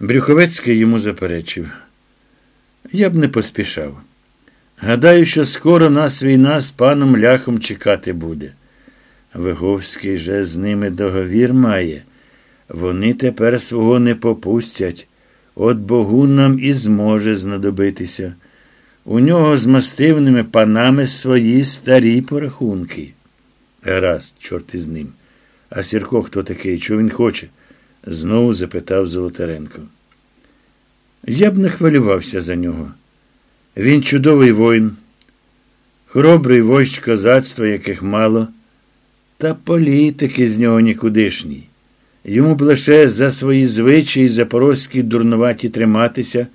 Брюховецький йому заперечив. Я б не поспішав. Гадаю, що скоро нас війна з паном ляхом чекати буде. Виговський же з ними договір має. Вони тепер свого не попустять. От Богу нам і зможе знадобитися. У нього з мастивними панами свої старі порахунки. Гаразд, чорт із ним. А Сірко хто такий? Чого він хоче? Знову запитав Золотаренко. Я б не хвилювався за нього. Він чудовий воїн, хоробрий вождь козацтва, яких мало, та політики з нього нікудишній. Йому б лише за свої звичаї запорозькі дурнуваті триматися,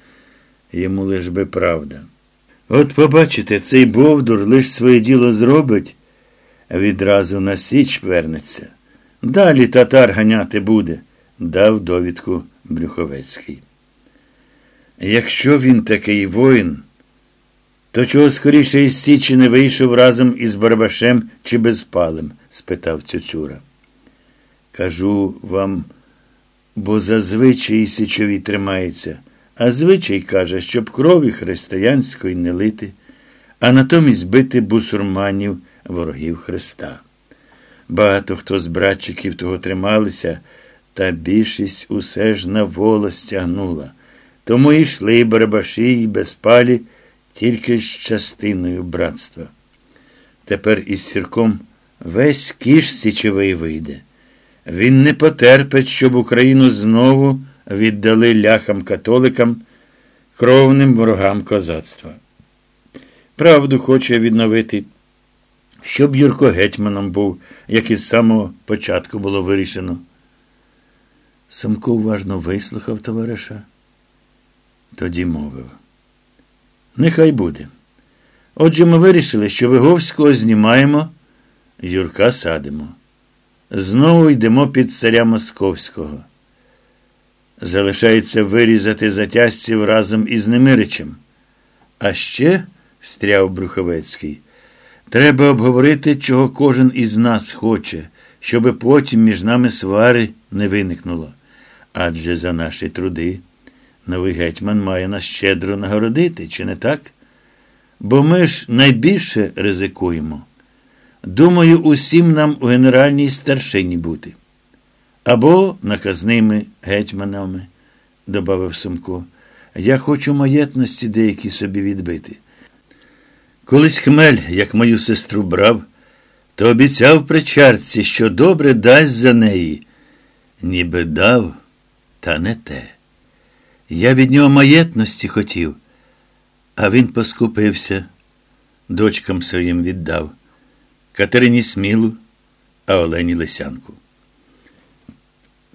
йому лиш би правда. От побачите, цей Бовдур лиш своє діло зробить, а відразу на Січ вернеться. Далі татар ганяти буде, дав довідку Брюховецький. Якщо він такий воїн, то чого скоріше із Січі не вийшов разом із Барбашем чи Безпалем? спитав Цюцюра. Кажу вам, бо зазвичай січові тримається, а звичай каже, щоб крові християнської не лити, а натомість бити бусурманів, ворогів Христа. Багато хто з братчиків того трималися, та більшість усе ж на волос тягнула. Тому йшли барабаші й безпалі тільки з частиною братства. Тепер із сірком весь кіш січовий вийде. Він не потерпить, щоб Україну знову віддали ляхам-католикам, кровним ворогам козацтва. Правду хоче відновити, щоб Юрко гетьманом був, як із самого початку було вирішено. Самко уважно вислухав товариша. Тоді мовив. Нехай буде. Отже, ми вирішили, що Виговського знімаємо, Юрка садимо. Знову йдемо під царя Московського. Залишається вирізати затязців разом із Немиричем. А ще, встряв Бруховецький, треба обговорити, чого кожен із нас хоче, щоби потім між нами свари не виникнуло. Адже за наші труди новий гетьман має нас щедро нагородити, чи не так? Бо ми ж найбільше ризикуємо. Думаю, усім нам у генеральній старшині бути. Або наказними гетьманами, додав Самко. Я хочу маєтності деякі собі відбити. Колись хмель, як мою сестру брав, то обіцяв при чарці, що добре дасть за неї, ніби дав, та не те. Я від нього маєтності хотів, а він поскупився, дочкам своїм віддав. Катерині Смілу, а Олені Лисянку.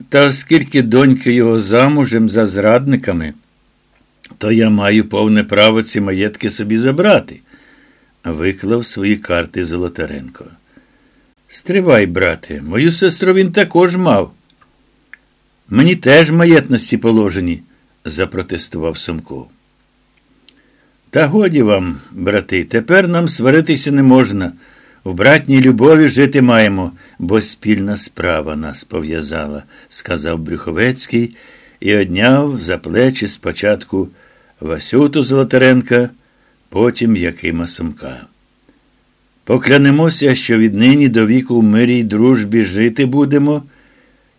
Та оскільки доньки його замужем за зрадниками, то я маю повне право ці маєтки собі забрати, виклав свої карти Золотаренко. Стривай, брате, мою сестру він також мав. Мені теж маєтності положені, запротестував Сомко. Та годі вам, брати, тепер нам сваритися не можна. В братній любові жити маємо, бо спільна справа нас пов'язала, сказав Брюховецький і одняв за плечі спочатку Васюту Золотаренка, потім Якима Самка. Поклянемося, що віднині до віку в мирі й дружбі жити будемо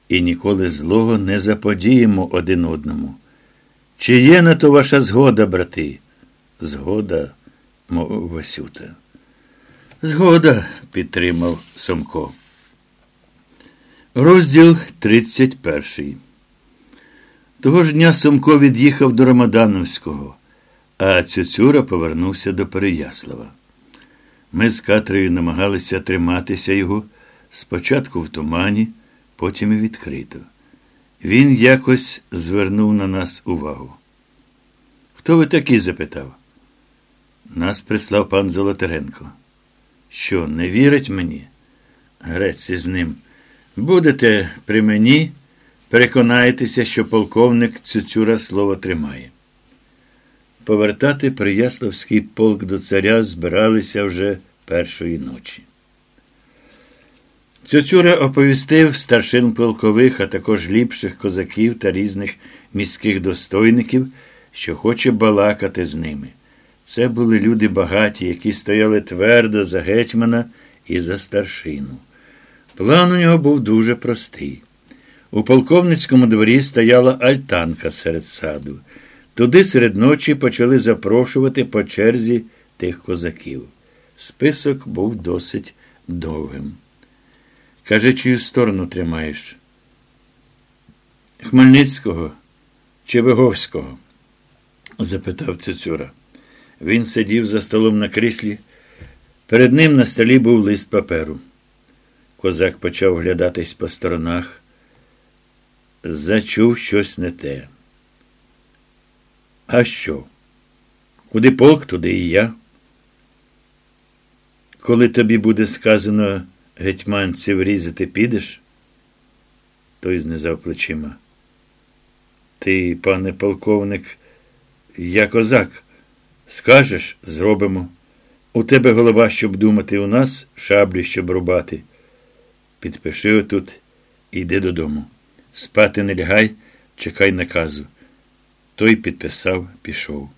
і ніколи злого не заподіємо один одному. Чи є на то ваша згода, брати? Згода, мовив Васюта. Згода, підтримав Сомко. Розділ 31. Того ж дня Сомко від'їхав до Рамадановського, а Цюцюра повернувся до Переяслава. Ми з Катрею намагалися триматися його спочатку в тумані, потім і відкрито. Він якось звернув на нас увагу. Хто ви такий? запитав. Нас прислав пан Золотаренко. Що, не вірить мені? Грець із ним. Будете при мені, переконаєтеся, що полковник Цюцюра слово тримає. Повертати Прияславський полк до царя збиралися вже першої ночі. Цьоцюра оповістив старшин полкових, а також ліпших козаків та різних міських достойників, що хоче балакати з ними. Це були люди багаті, які стояли твердо за гетьмана і за старшину. План у нього був дуже простий. У полковницькому дворі стояла альтанка серед саду. Туди серед ночі почали запрошувати по черзі тих козаків. Список був досить довгим. Каже, чию сторону тримаєш? Хмельницького чи Виговського? запитав Цюцюра. Він сидів за столом на кріслі. Перед ним на столі був лист паперу. Козак почав глядатись по сторонах. Зачув щось не те. А що? Куди полк, туди і я. Коли тобі буде сказано гетьманців різати, підеш? Той знизав плечима. Ти, пане полковник, я козак. Скажеш, зробимо. У тебе голова, щоб думати, у нас шаблі, щоб рубати. Підпиши отут і йди додому. Спати не лягай, чекай наказу. Той підписав, пішов.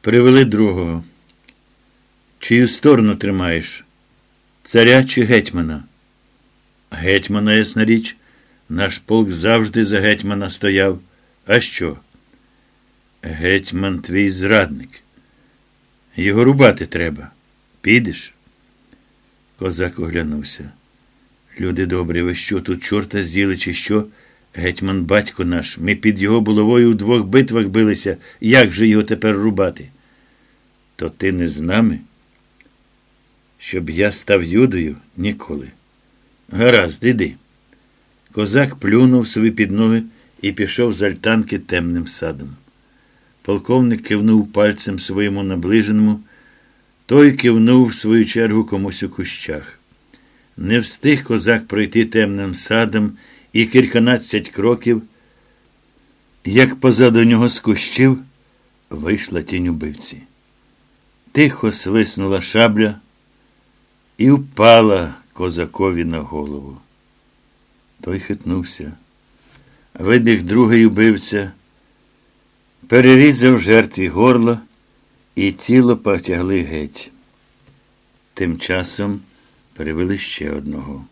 Привели другого. Чию сторону тримаєш? Царя чи гетьмана? Гетьмана, ясна річ, наш полк завжди за гетьмана стояв. А що? Гетьман твій зрадник. Його рубати треба. Підеш? Козак оглянувся. Люди добрі, ви що, тут чорта з'їли, чи що? Гетьман батько наш. Ми під його булавою в двох битвах билися. Як же його тепер рубати? То ти не з нами? Щоб я став юдою ніколи. Гаразд, іди. Козак плюнув собі під ноги і пішов з альтанки темним садом. Полковник кивнув пальцем своєму наближеному, той кивнув в свою чергу комусь у кущах. Не встиг козак пройти темним садом і кільканадцять кроків, як позаду нього з кущів вийшла тінь убивці. Тихо свиснула шабля і впала козакові на голову. Той хитнувся. Вибіг другий убивця, перерізав жертві горло, і тіло потягли геть. Тим часом перевели ще одного.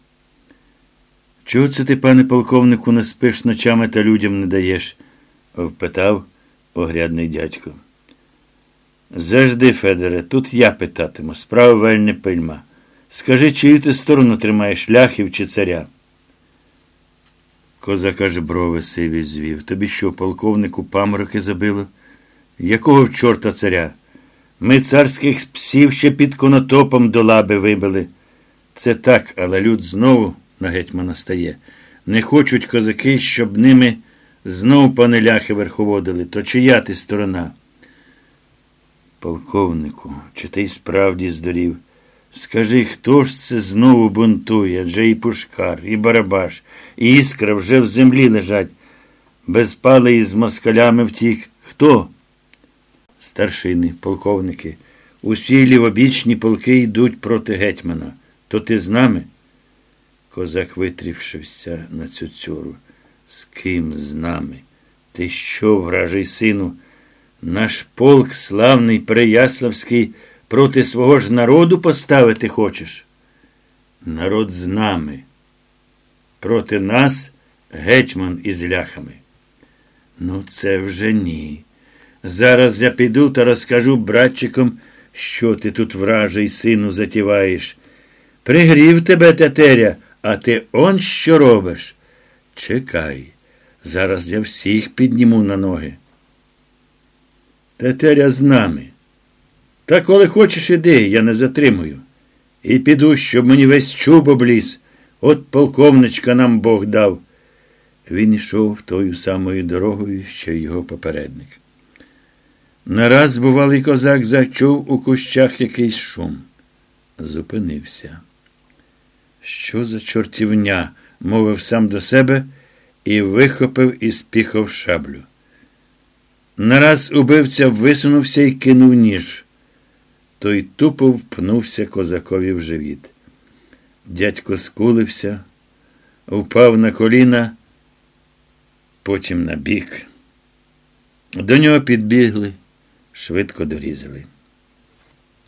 Чого це ти, пане полковнику, не спиш ночами та людям не даєш? впитав огрядний дядько. Завжди, Федоре, тут я питатиму, справа вельне пильма. Скажи, чию ти сторону тримаєш ляхів чи царя? Козак аж брови сиві звів. Тобі що, полковнику, памороки забило? Якого в чорта царя? Ми царських псів ще під конотопом до лаби вибили. Це так, але люд знову на гетьмана стає. Не хочуть козаки, щоб ними знов пане ляхи верховодили. То чия ти сторона? Полковнику, чи ти справді здорів? Скажи, хто ж це знову бунтує? Адже і Пушкар, і Барабаш, і іскра вже в землі лежать. Безпалий з москалями втік. Хто? Старшини, полковники. Усі лівобічні полки йдуть проти гетьмана. То ти з нами? Козак витрівшився на цю цюру. З ким з нами? Ти що, вражий сину? Наш полк славний Переяславський проти свого ж народу поставити хочеш? Народ з нами. Проти нас гетьман із ляхами. Ну, це вже ні. Зараз я піду та розкажу братчикам, що ти тут, вражий, сину, затіваєш. Пригрів тебе тетеря, а ти он що робиш? Чекай, зараз я всіх підніму на ноги. Тетеря з нами. Та коли хочеш, іди, я не затримую. І піду, щоб мені весь чуб обліз. От полковничка нам Бог дав. Він йшов тою самою дорогою, що й його попередник. Нараз, бувалий козак зачув у кущах якийсь шум. Зупинився. Що за чортівня? мовив сам до себе і вихопив із піхов шаблю. Нараз убивця висунувся і кинув ніж. Той тупо впнувся козакові в живіт. Дядько скулився, впав на коліна, потім на бік. До нього підбігли, швидко дорізали.